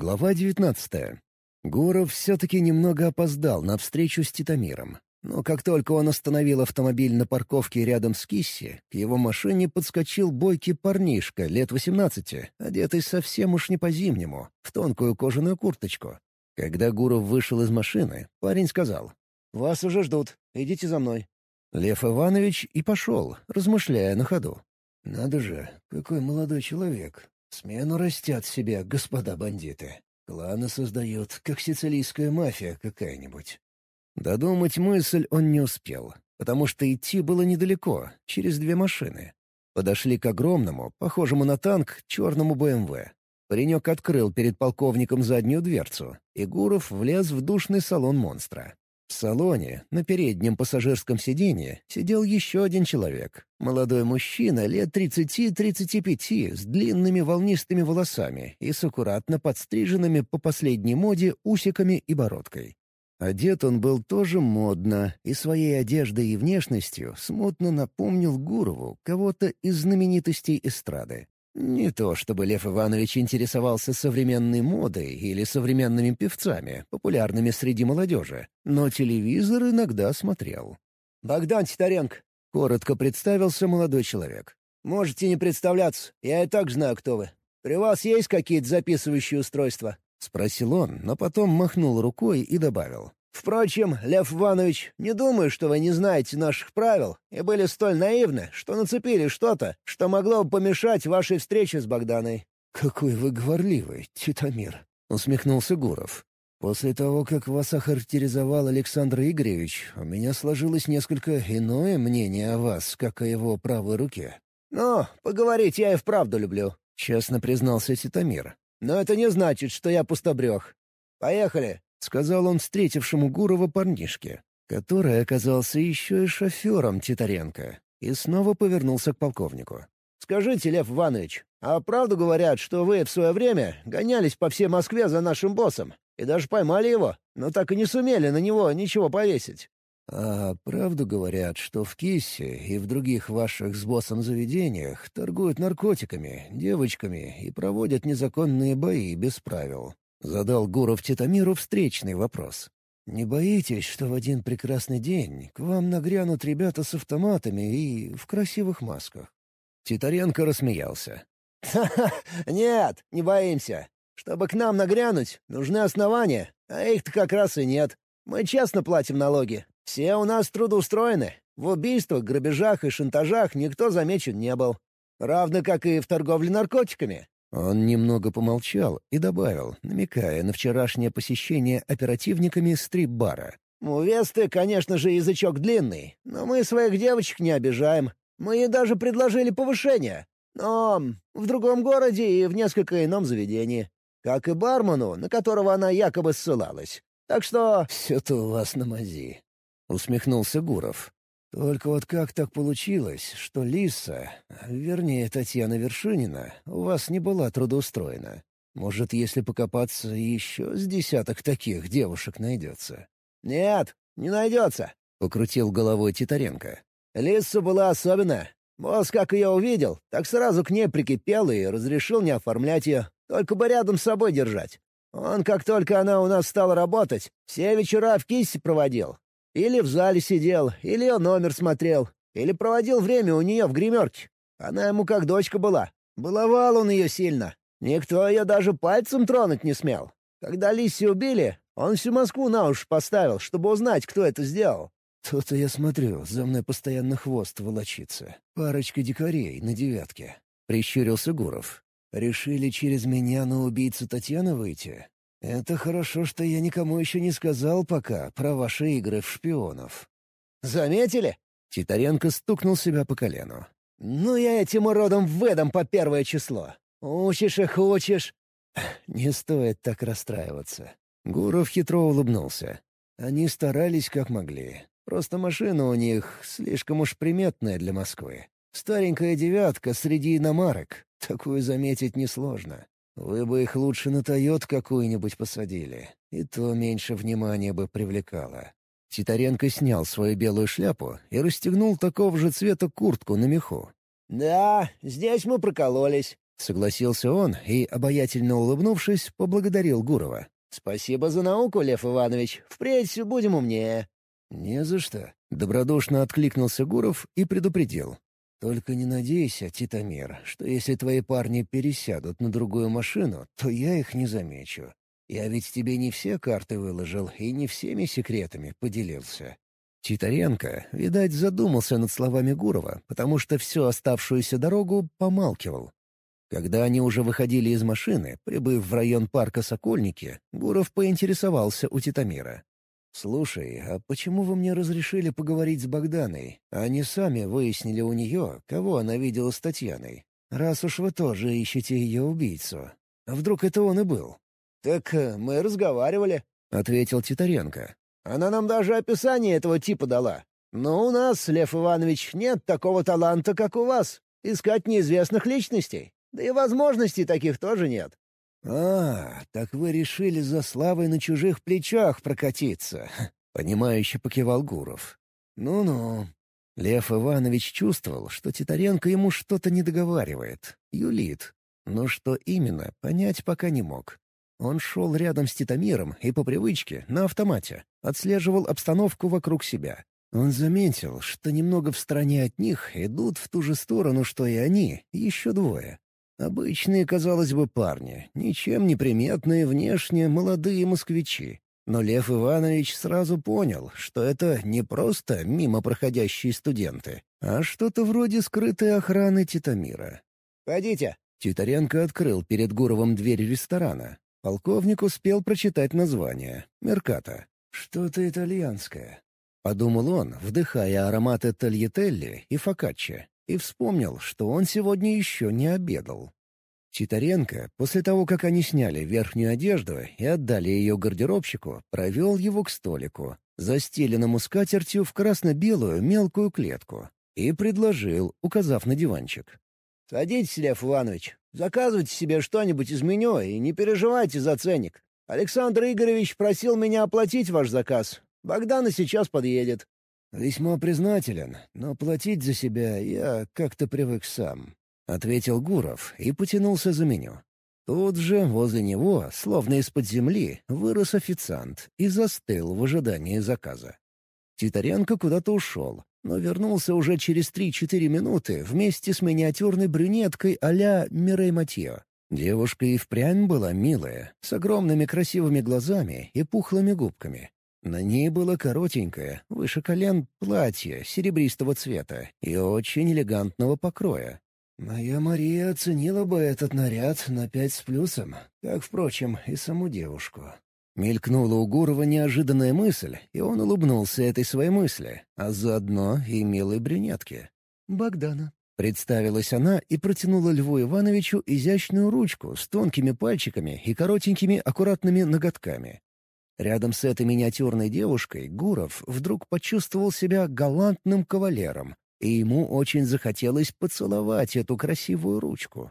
Глава девятнадцатая. Гуров все-таки немного опоздал на встречу с Титамиром. Но как только он остановил автомобиль на парковке рядом с Кисси, к его машине подскочил бойкий парнишка лет восемнадцати, одетый совсем уж не по-зимнему, в тонкую кожаную курточку. Когда Гуров вышел из машины, парень сказал, «Вас уже ждут. Идите за мной». Лев Иванович и пошел, размышляя на ходу. «Надо же, какой молодой человек. Смену растят себе господа бандиты. Кланы создают, как сицилийская мафия какая-нибудь. Додумать мысль он не успел, потому что идти было недалеко, через две машины. Подошли к огромному, похожему на танк, черному БМВ. Паренек открыл перед полковником заднюю дверцу, и Гуров влез в душный салон монстра. В салоне, на переднем пассажирском сиденье, сидел еще один человек. Молодой мужчина лет 30-35 с длинными волнистыми волосами и с аккуратно подстриженными по последней моде усиками и бородкой. Одет он был тоже модно, и своей одеждой и внешностью смутно напомнил Гурову кого-то из знаменитостей эстрады. Не то чтобы Лев Иванович интересовался современной модой или современными певцами, популярными среди молодежи, но телевизор иногда смотрел. «Богдан Титаренко», — коротко представился молодой человек. «Можете не представляться, я и так знаю, кто вы. При вас есть какие-то записывающие устройства?» — спросил он, но потом махнул рукой и добавил. Впрочем, Лев Иванович, не думаю, что вы не знаете наших правил и были столь наивны, что нацепили что-то, что могло бы помешать вашей встрече с Богданой». «Какой вы говорливый, Титамир», — усмехнулся Гуров. «После того, как вас охарактеризовал Александр Игоревич, у меня сложилось несколько иное мнение о вас, как о его правой руке». «Ну, поговорить я и вправду люблю», — честно признался Титамир. «Но это не значит, что я пустобрех. Поехали!» — сказал он встретившему Гурова парнишке, который оказался еще и шофером Титаренко, и снова повернулся к полковнику. «Скажите, Лев Иванович, а правду говорят, что вы в свое время гонялись по всей Москве за нашим боссом и даже поймали его, но так и не сумели на него ничего повесить?» «А правду говорят, что в Киссе и в других ваших с боссом заведениях торгуют наркотиками, девочками и проводят незаконные бои без правил?» Задал Гуров Титамиру встречный вопрос. «Не боитесь, что в один прекрасный день к вам нагрянут ребята с автоматами и в красивых масках?» Титаренко рассмеялся. «Ха-ха! Нет, не боимся. Чтобы к нам нагрянуть, нужны основания, а их-то как раз и нет. Мы честно платим налоги. Все у нас трудоустроены. В убийствах, грабежах и шантажах никто замечен не был. Равно как и в торговле наркотиками. Он немного помолчал и добавил, намекая на вчерашнее посещение оперативниками стрип-бара. «У Весты, конечно же, язычок длинный, но мы своих девочек не обижаем. Мы ей даже предложили повышение. Но в другом городе и в несколько ином заведении. Как и бармену, на которого она якобы ссылалась. Так что...» «Все-то у вас на мази», — усмехнулся Гуров. Только вот как так получилось, что Лиса, вернее Татьяна Вершинина, у вас не была трудоустроена? Может, если покопаться, еще с десяток таких девушек найдется? «Нет, не найдется», — покрутил головой Титаренко. «Лиса была особенная. Босс, как ее увидел, так сразу к ней прикипел и разрешил не оформлять ее, только бы рядом с собой держать. Он, как только она у нас стала работать, все вечера в кисти проводил, или в зале сидел, или ее номер смотрел, или проводил время у нее в гримерке. Она ему как дочка была. Баловал он ее сильно. Никто ее даже пальцем тронуть не смел. Когда Лисси убили, он всю Москву на уши поставил, чтобы узнать, кто это сделал. Тут я смотрю, за мной постоянно хвост волочится. Парочка дикарей на девятке. Прищурился Гуров. Решили через меня на убийцу Татьяны выйти? «Это хорошо, что я никому еще не сказал пока про ваши игры в шпионов». «Заметили?» — Титаренко стукнул себя по колену. «Ну я этим уродом выдам по первое число. Учишь их учишь». «Не стоит так расстраиваться». Гуров хитро улыбнулся. Они старались как могли. Просто машина у них слишком уж приметная для Москвы. Старенькая девятка среди иномарок. Такую заметить несложно. Вы бы их лучше на «Тойот» какую-нибудь посадили, и то меньше внимания бы привлекало». Титаренко снял свою белую шляпу и расстегнул такого же цвета куртку на меху. «Да, здесь мы прокололись. Согласился он и, обаятельно улыбнувшись, поблагодарил Гурова. «Спасибо за науку, Лев Иванович. Впредь будем умнее». «Не за что», — добродушно откликнулся Гуров и предупредил. «Только не надейся, Титамир, что если твои парни пересядут на другую машину, то я их не замечу. Я ведь тебе не все карты выложил и не всеми секретами поделился». Титаренко, видать, задумался над словами Гурова, потому что всю оставшуюся дорогу помалкивал. Когда они уже выходили из машины, прибыв в район парка Сокольники, Гуров поинтересовался у Титамира. «Слушай, а почему вы мне разрешили поговорить с Богданой, а не сами выяснили у нее, кого она видела с Татьяной? Раз уж вы тоже ищете ее убийцу. А вдруг это он и был?» «Так э, мы разговаривали», — ответил Титаренко. «Она нам даже описание этого типа дала. Но у нас, Лев Иванович, нет такого таланта, как у вас. Искать неизвестных личностей. Да и возможностей таких тоже нет. «А, так вы решили за славой на чужих плечах прокатиться», — понимающе покивал Гуров. «Ну-ну». Лев Иванович чувствовал, что Титаренко ему что-то не договаривает, юлит. Но что именно, понять пока не мог. Он шел рядом с Титамиром и по привычке, на автомате, отслеживал обстановку вокруг себя. Он заметил, что немного в стороне от них идут в ту же сторону, что и они, еще двое. Обычные, казалось бы, парни, ничем не приметные внешне молодые москвичи. Но Лев Иванович сразу понял, что это не просто мимо проходящие студенты, а что-то вроде скрытой охраны Титамира. «Пойдите!» Титаренко открыл перед Гуровым дверь ресторана. Полковник успел прочитать название — «Мерката». «Что-то итальянское», — подумал он, вдыхая ароматы тольятелли и фокаччо и вспомнил, что он сегодня еще не обедал. Титаренко, после того, как они сняли верхнюю одежду и отдали ее гардеробщику, провел его к столику, застеленному скатертью в красно-белую мелкую клетку, и предложил, указав на диванчик. «Садитесь, Лев Иванович, заказывайте себе что-нибудь из меню и не переживайте за ценник. Александр Игоревич просил меня оплатить ваш заказ. Богдана сейчас подъедет». «Весьма признателен, но платить за себя я как-то привык сам», — ответил Гуров и потянулся за меню. Тут же, возле него, словно из-под земли, вырос официант и застыл в ожидании заказа. Титаренко куда-то ушел, но вернулся уже через три-четыре минуты вместе с миниатюрной брюнеткой а-ля Мирей Матье. Девушка и впрямь была милая, с огромными красивыми глазами и пухлыми губками. На ней было коротенькое, выше колен, платье серебристого цвета и очень элегантного покроя. Моя Мария оценила бы этот наряд на пять с плюсом, как, впрочем, и саму девушку. Мелькнула у Гурова неожиданная мысль, и он улыбнулся этой своей мысли, а заодно и милой брюнетке. «Богдана», — представилась она и протянула Льву Ивановичу изящную ручку с тонкими пальчиками и коротенькими аккуратными ноготками. Рядом с этой миниатюрной девушкой Гуров вдруг почувствовал себя галантным кавалером, и ему очень захотелось поцеловать эту красивую ручку.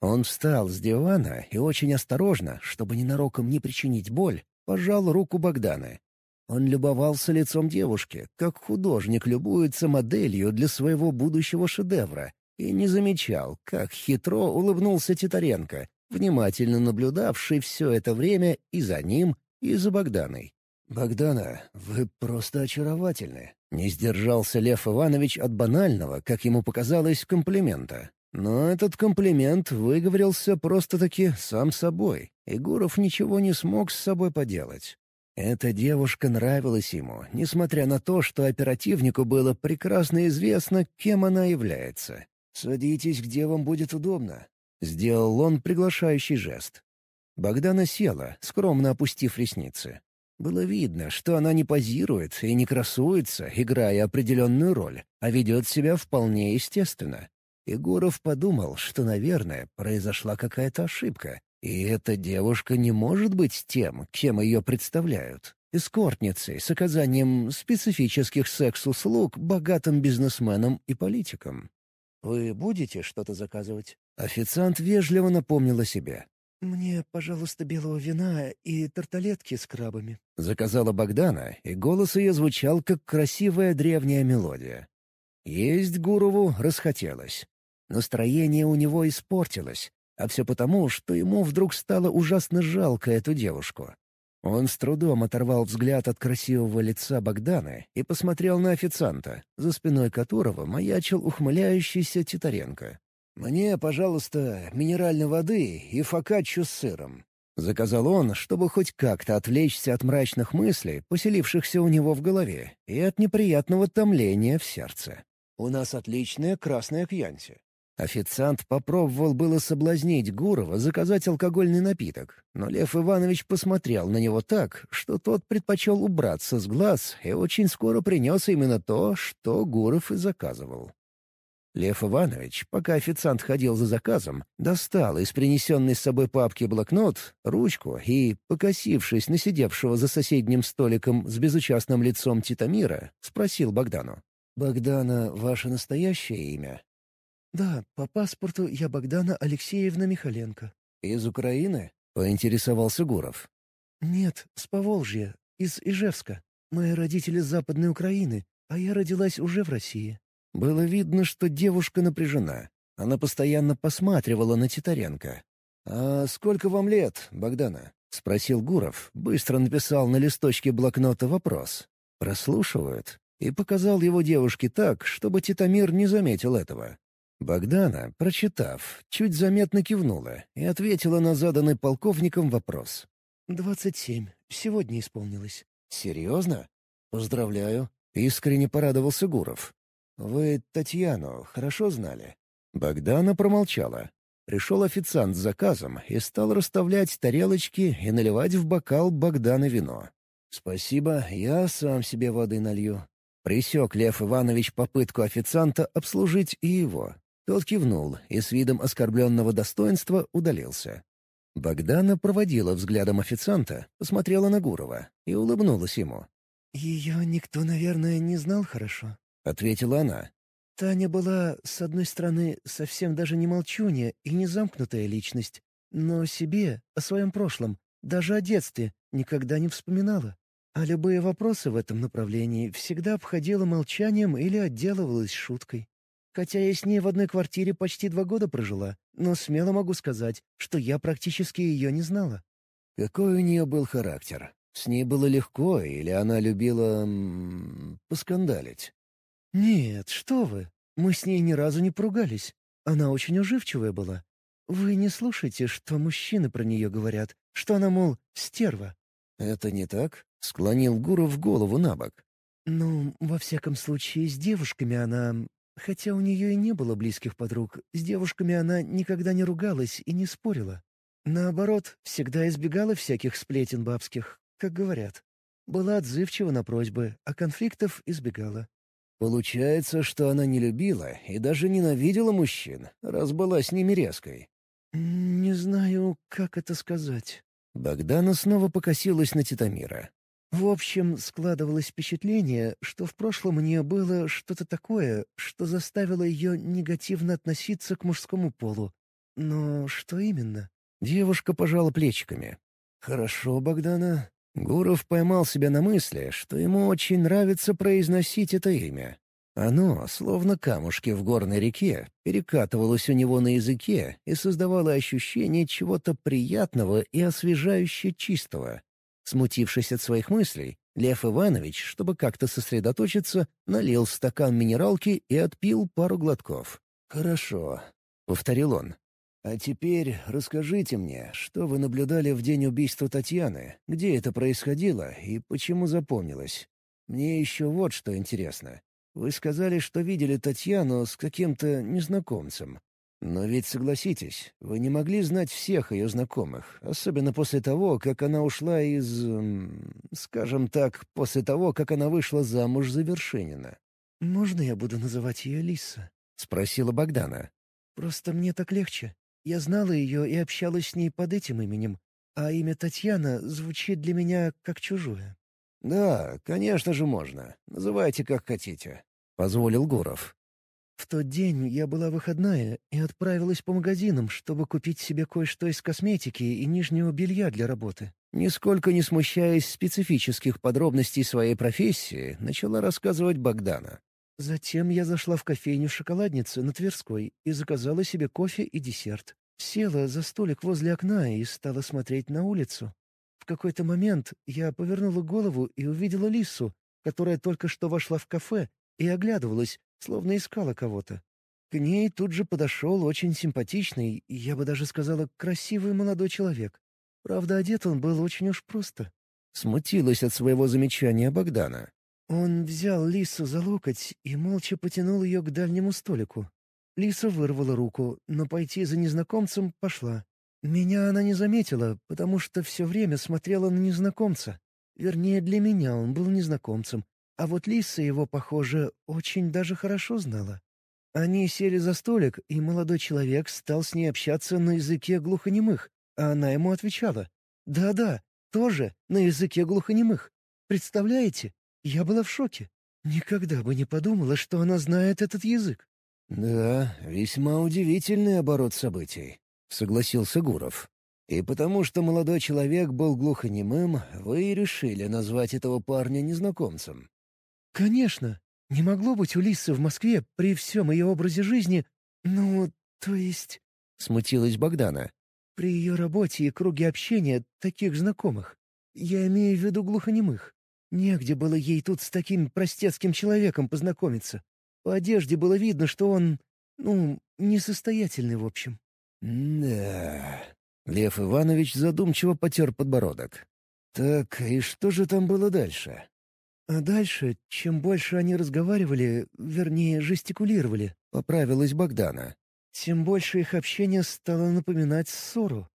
Он встал с дивана и очень осторожно, чтобы ненароком не причинить боль, пожал руку Богдана. Он любовался лицом девушки, как художник любуется моделью для своего будущего шедевра, и не замечал, как хитро улыбнулся Титаренко, внимательно наблюдавший все это время и за ним, и за Богданой. «Богдана, вы просто очаровательны». Не сдержался Лев Иванович от банального, как ему показалось, комплимента. Но этот комплимент выговорился просто-таки сам собой, и Гуров ничего не смог с собой поделать. Эта девушка нравилась ему, несмотря на то, что оперативнику было прекрасно известно, кем она является. «Садитесь, где вам будет удобно», — сделал он приглашающий жест. Богдана села, скромно опустив ресницы. Было видно, что она не позирует и не красуется, играя определенную роль, а ведет себя вполне естественно. Егоров подумал, что, наверное, произошла какая-то ошибка, и эта девушка не может быть тем, кем ее представляют. Эскортницей с оказанием специфических секс-услуг богатым бизнесменам и политикам. «Вы будете что-то заказывать?» Официант вежливо напомнил о себе. «Мне, пожалуйста, белого вина и тарталетки с крабами», — заказала Богдана, и голос ее звучал, как красивая древняя мелодия. Есть Гурову расхотелось. Настроение у него испортилось. А все потому, что ему вдруг стало ужасно жалко эту девушку. Он с трудом оторвал взгляд от красивого лица Богдана и посмотрел на официанта, за спиной которого маячил ухмыляющийся Титаренко. «Мне, пожалуйста, минеральной воды и фокаччу с сыром», — заказал он, чтобы хоть как-то отвлечься от мрачных мыслей, поселившихся у него в голове, и от неприятного томления в сердце. «У нас отличная красная кьянти. Официант попробовал было соблазнить Гурова заказать алкогольный напиток, но Лев Иванович посмотрел на него так, что тот предпочел убраться с глаз и очень скоро принес именно то, что Гуров и заказывал. Лев Иванович, пока официант ходил за заказом, достал из принесенной с собой папки блокнот, ручку и, покосившись на сидевшего за соседним столиком с безучастным лицом Титамира, спросил Богдану. «Богдана — ваше настоящее имя?» «Да, по паспорту я Богдана Алексеевна Михаленко». «Из Украины?» — поинтересовался Гуров. «Нет, с Поволжья, из Ижевска. Мои родители с Западной Украины, а я родилась уже в России». Было видно, что девушка напряжена. Она постоянно посматривала на Титаренко. «А сколько вам лет, Богдана?» — спросил Гуров. Быстро написал на листочке блокнота вопрос. «Прослушивают?» И показал его девушке так, чтобы Титамир не заметил этого. Богдана, прочитав, чуть заметно кивнула и ответила на заданный полковником вопрос. «Двадцать семь. Сегодня исполнилось». «Серьезно? Поздравляю». Искренне порадовался Гуров. «Вы Татьяну хорошо знали?» Богдана промолчала. Пришел официант с заказом и стал расставлять тарелочки и наливать в бокал Богдана вино. «Спасибо, я сам себе воды налью». Присек Лев Иванович попытку официанта обслужить и его. Тот кивнул и с видом оскорбленного достоинства удалился. Богдана проводила взглядом официанта, посмотрела на Гурова и улыбнулась ему. «Ее никто, наверное, не знал хорошо», — ответила она. «Таня была, с одной стороны, совсем даже не молчунья и не замкнутая личность, но о себе, о своем прошлом, даже о детстве никогда не вспоминала. А любые вопросы в этом направлении всегда обходила молчанием или отделывалась шуткой. Хотя я с ней в одной квартире почти два года прожила, но смело могу сказать, что я практически ее не знала. Какой у нее был характер? С ней было легко, или она любила... М поскандалить? Нет, что вы. Мы с ней ни разу не поругались. Она очень уживчивая была. Вы не слушайте, что мужчины про нее говорят, что она, мол, стерва. «Это не так?» — склонил Гуров голову на бок. «Ну, во всяком случае, с девушками она Хотя у нее и не было близких подруг, с девушками она никогда не ругалась и не спорила. Наоборот, всегда избегала всяких сплетен бабских, как говорят. Была отзывчива на просьбы, а конфликтов избегала. Получается, что она не любила и даже ненавидела мужчин, раз была с ними резкой. «Не знаю, как это сказать». Богдана снова покосилась на Титамира. В общем, складывалось впечатление, что в прошлом у нее было что-то такое, что заставило ее негативно относиться к мужскому полу. Но что именно? Девушка пожала плечиками. «Хорошо, Богдана». Гуров поймал себя на мысли, что ему очень нравится произносить это имя. Оно, словно камушки в горной реке, перекатывалось у него на языке и создавало ощущение чего-то приятного и освежающе чистого. Смутившись от своих мыслей, Лев Иванович, чтобы как-то сосредоточиться, налил стакан минералки и отпил пару глотков. «Хорошо», — повторил он. «А теперь расскажите мне, что вы наблюдали в день убийства Татьяны, где это происходило и почему запомнилось. Мне еще вот что интересно. Вы сказали, что видели Татьяну с каким-то незнакомцем. Но ведь согласитесь, вы не могли знать всех ее знакомых, особенно после того, как она ушла из... скажем так, после того, как она вышла замуж за Вершинина. «Можно я буду называть ее Лиса?» — спросила Богдана. «Просто мне так легче. Я знала ее и общалась с ней под этим именем, а имя Татьяна звучит для меня как чужое». «Да, конечно же можно. Называйте как хотите», — позволил Гуров. В тот день я была выходная и отправилась по магазинам, чтобы купить себе кое-что из косметики и нижнего белья для работы. Нисколько не смущаясь специфических подробностей своей профессии, начала рассказывать Богдана. Затем я зашла в кофейню шоколадницы на Тверской и заказала себе кофе и десерт. Села за столик возле окна и стала смотреть на улицу. В какой-то момент я повернула голову и увидела Лису, которая только что вошла в кафе и оглядывалась, словно искала кого-то. К ней тут же подошел очень симпатичный, я бы даже сказала, красивый молодой человек. Правда, одет он был очень уж просто. Смутилась от своего замечания Богдана. Он взял Лису за локоть и молча потянул ее к дальнему столику. Лиса вырвала руку, но пойти за незнакомцем пошла. Меня она не заметила, потому что все время смотрела на незнакомца. Вернее, для меня он был незнакомцем, а вот Лиса его, похоже, очень даже хорошо знала. Они сели за столик, и молодой человек стал с ней общаться на языке глухонемых, а она ему отвечала. «Да-да, тоже на языке глухонемых. Представляете? Я была в шоке. Никогда бы не подумала, что она знает этот язык. «Да, весьма удивительный оборот событий», — согласился Гуров. «И потому что молодой человек был глухонемым, вы и решили назвать этого парня незнакомцем». «Конечно. Не могло быть у Лисы в Москве при всем ее образе жизни... Ну, то есть...» — смутилась Богдана. «При ее работе и круге общения таких знакомых. Я имею в виду глухонемых. Негде было ей тут с таким простецким человеком познакомиться. По одежде было видно, что он, ну, несостоятельный в общем. «Да...» — Лев Иванович задумчиво потер подбородок. «Так, и что же там было дальше?» А дальше, чем больше они разговаривали, вернее, жестикулировали, — поправилась Богдана, тем больше их общение стало напоминать ссору.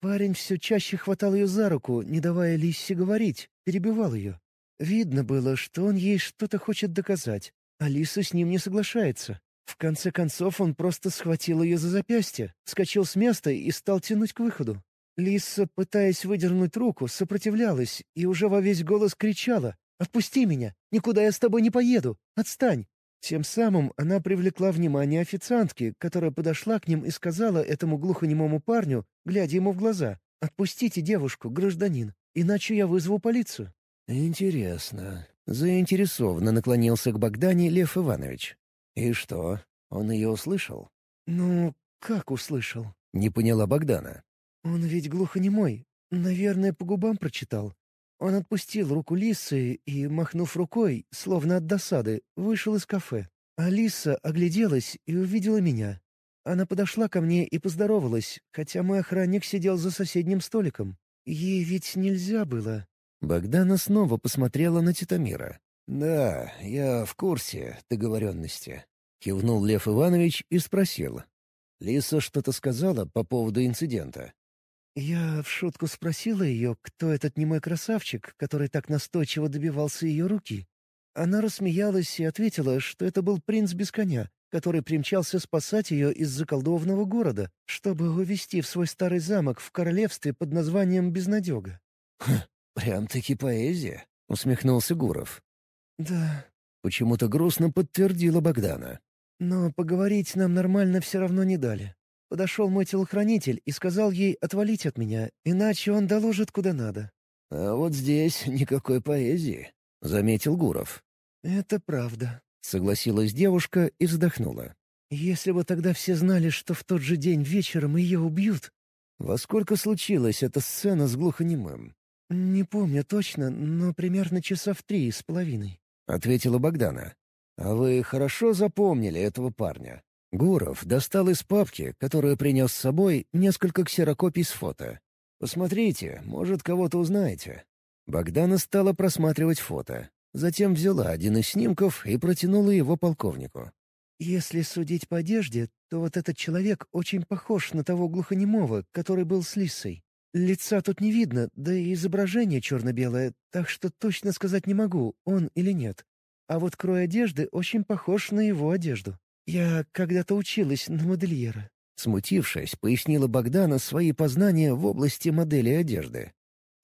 Парень все чаще хватал ее за руку, не давая Лиссе говорить, перебивал ее. Видно было, что он ей что-то хочет доказать. Алиса с ним не соглашается. В конце концов он просто схватил ее за запястье, скачал с места и стал тянуть к выходу. Лиса, пытаясь выдернуть руку, сопротивлялась и уже во весь голос кричала «Отпусти меня! Никуда я с тобой не поеду! Отстань!» Тем самым она привлекла внимание официантки, которая подошла к ним и сказала этому глухонемому парню, глядя ему в глаза, «Отпустите девушку, гражданин, иначе я вызову полицию». «Интересно». Заинтересованно наклонился к Богдане Лев Иванович. «И что, он ее услышал?» «Ну, как услышал?» — не поняла Богдана. «Он ведь глухонемой. Наверное, по губам прочитал. Он отпустил руку Лисы и, махнув рукой, словно от досады, вышел из кафе. Алиса огляделась и увидела меня. Она подошла ко мне и поздоровалась, хотя мой охранник сидел за соседним столиком. Ей ведь нельзя было. Богдана снова посмотрела на Титамира. «Да, я в курсе договоренности», — кивнул Лев Иванович и спросил. «Лиса что-то сказала по поводу инцидента?» Я в шутку спросила ее, кто этот немой красавчик, который так настойчиво добивался ее руки. Она рассмеялась и ответила, что это был принц без коня, который примчался спасать ее из заколдованного города, чтобы увезти в свой старый замок в королевстве под названием Безнадега. «Хм, «Прям-таки поэзия», — усмехнулся Гуров. «Да». Почему-то грустно подтвердила Богдана. «Но поговорить нам нормально все равно не дали. Подошел мой телохранитель и сказал ей отвалить от меня, иначе он доложит куда надо». «А вот здесь никакой поэзии», — заметил Гуров. «Это правда», — согласилась девушка и вздохнула. «Если бы тогда все знали, что в тот же день вечером ее убьют...» «Во сколько случилась эта сцена с глухонемым?» «Не помню точно, но примерно часа в три с половиной», — ответила Богдана. «А вы хорошо запомнили этого парня?» Гуров достал из папки, которую принес с собой, несколько ксерокопий с фото. «Посмотрите, может, кого-то узнаете». Богдана стала просматривать фото. Затем взяла один из снимков и протянула его полковнику. «Если судить по одежде, то вот этот человек очень похож на того глухонемого, который был с Лисой. Лица тут не видно, да и изображение черно-белое, так что точно сказать не могу, он или нет. А вот крой одежды очень похож на его одежду. Я когда-то училась на модельера». Смутившись, пояснила Богдана свои познания в области модели одежды.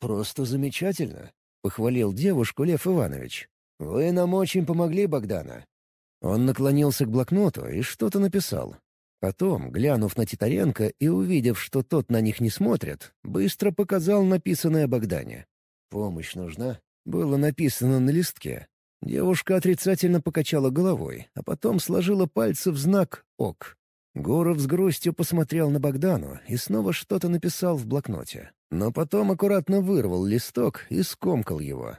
«Просто замечательно», — похвалил девушку Лев Иванович. «Вы нам очень помогли, Богдана». Он наклонился к блокноту и что-то написал. Потом, глянув на Титаренко и увидев, что тот на них не смотрит, быстро показал написанное Богдане. «Помощь нужна?» Было написано на листке. Девушка отрицательно покачала головой, а потом сложила пальцы в знак «ок». Гуров с грустью посмотрел на Богдану и снова что-то написал в блокноте. Но потом аккуратно вырвал листок и скомкал его.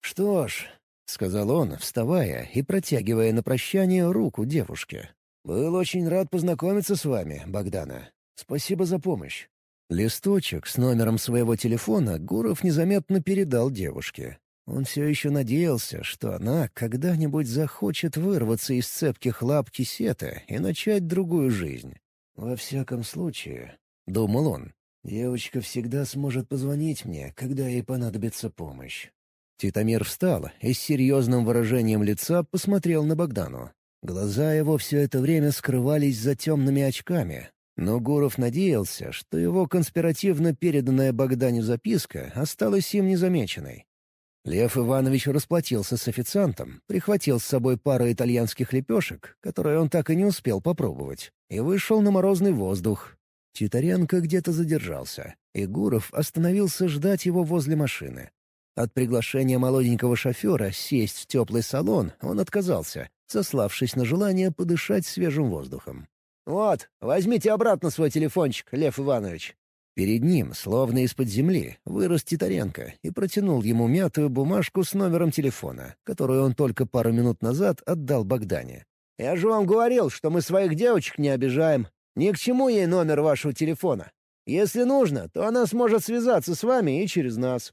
«Что ж», — сказал он, вставая и протягивая на прощание руку девушке. «Был очень рад познакомиться с вами, Богдана. Спасибо за помощь». Листочек с номером своего телефона Гуров незаметно передал девушке. Он все еще надеялся, что она когда-нибудь захочет вырваться из цепких лап кисета и начать другую жизнь. «Во всяком случае», — думал он, — «девочка всегда сможет позвонить мне, когда ей понадобится помощь». Титамир встал и с серьезным выражением лица посмотрел на Богдану. Глаза его все это время скрывались за темными очками, но Гуров надеялся, что его конспиративно переданная Богдане записка осталась им незамеченной. Лев Иванович расплатился с официантом, прихватил с собой пару итальянских лепешек, которые он так и не успел попробовать, и вышел на морозный воздух. Титаренко где-то задержался, и Гуров остановился ждать его возле машины. От приглашения молоденького шофера сесть в теплый салон он отказался, сославшись на желание подышать свежим воздухом. «Вот, возьмите обратно свой телефончик, Лев Иванович», Перед ним, словно из-под земли, вырос Титаренко и протянул ему мятую бумажку с номером телефона, которую он только пару минут назад отдал Богдане. «Я же вам говорил, что мы своих девочек не обижаем. Ни к чему ей номер вашего телефона. Если нужно, то она сможет связаться с вами и через нас».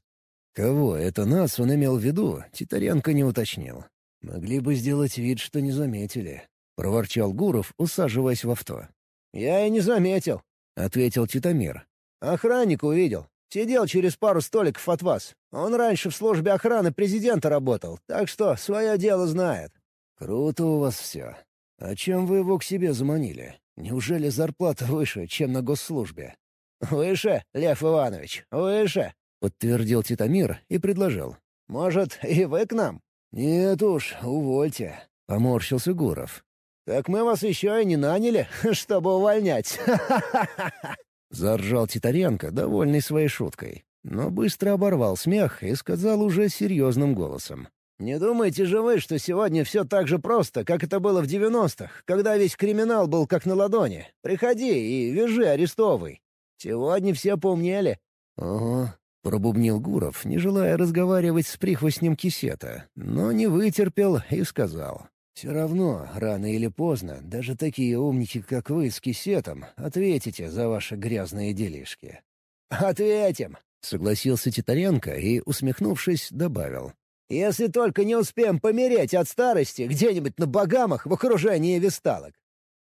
Кого это нас он имел в виду, Титаренко не уточнил. «Могли бы сделать вид, что не заметили», — проворчал Гуров, усаживаясь в авто. «Я и не заметил», — ответил Титамир. Охранник увидел. Сидел через пару столиков от вас. Он раньше в службе охраны президента работал, так что свое дело знает». «Круто у вас все. А чем вы его к себе заманили? Неужели зарплата выше, чем на госслужбе?» «Выше, Лев Иванович, выше», — подтвердил Титамир и предложил. «Может, и вы к нам?» «Нет уж, увольте», — поморщился Гуров. «Так мы вас еще и не наняли, чтобы увольнять. Заржал Титаренко, довольный своей шуткой. Но быстро оборвал смех и сказал уже серьезным голосом. «Не думаете же вы, что сегодня все так же просто, как это было в девяностых, когда весь криминал был как на ладони? Приходи и вяжи арестовый. Сегодня все поумнели». «Ого», — пробубнил Гуров, не желая разговаривать с прихвостнем кисета, но не вытерпел и сказал. Все равно, рано или поздно, даже такие умники, как вы с кисетом, ответите за ваши грязные делишки». «Ответим!» — согласился Титаренко и, усмехнувшись, добавил. «Если только не успеем помереть от старости где-нибудь на Багамах в окружении висталок».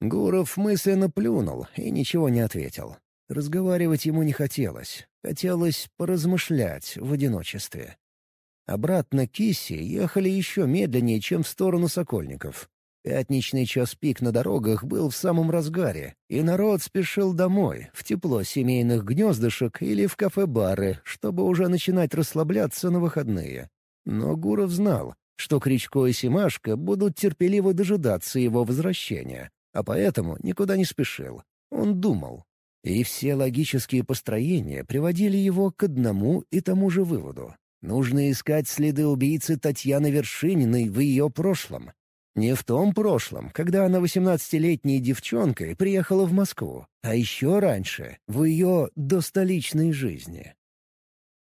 Гуров мысленно плюнул и ничего не ответил. Разговаривать ему не хотелось. Хотелось поразмышлять в одиночестве. Обратно к Кисси ехали еще медленнее, чем в сторону Сокольников. Пятничный час пик на дорогах был в самом разгаре, и народ спешил домой, в тепло семейных гнездышек или в кафе-бары, чтобы уже начинать расслабляться на выходные. Но Гуров знал, что Кричко и Симашка будут терпеливо дожидаться его возвращения, а поэтому никуда не спешил. Он думал. И все логические построения приводили его к одному и тому же выводу. Нужно искать следы убийцы Татьяны Вершининой в ее прошлом. Не в том прошлом, когда она восемнадцатилетней девчонкой приехала в Москву, а еще раньше, в ее достоличной жизни.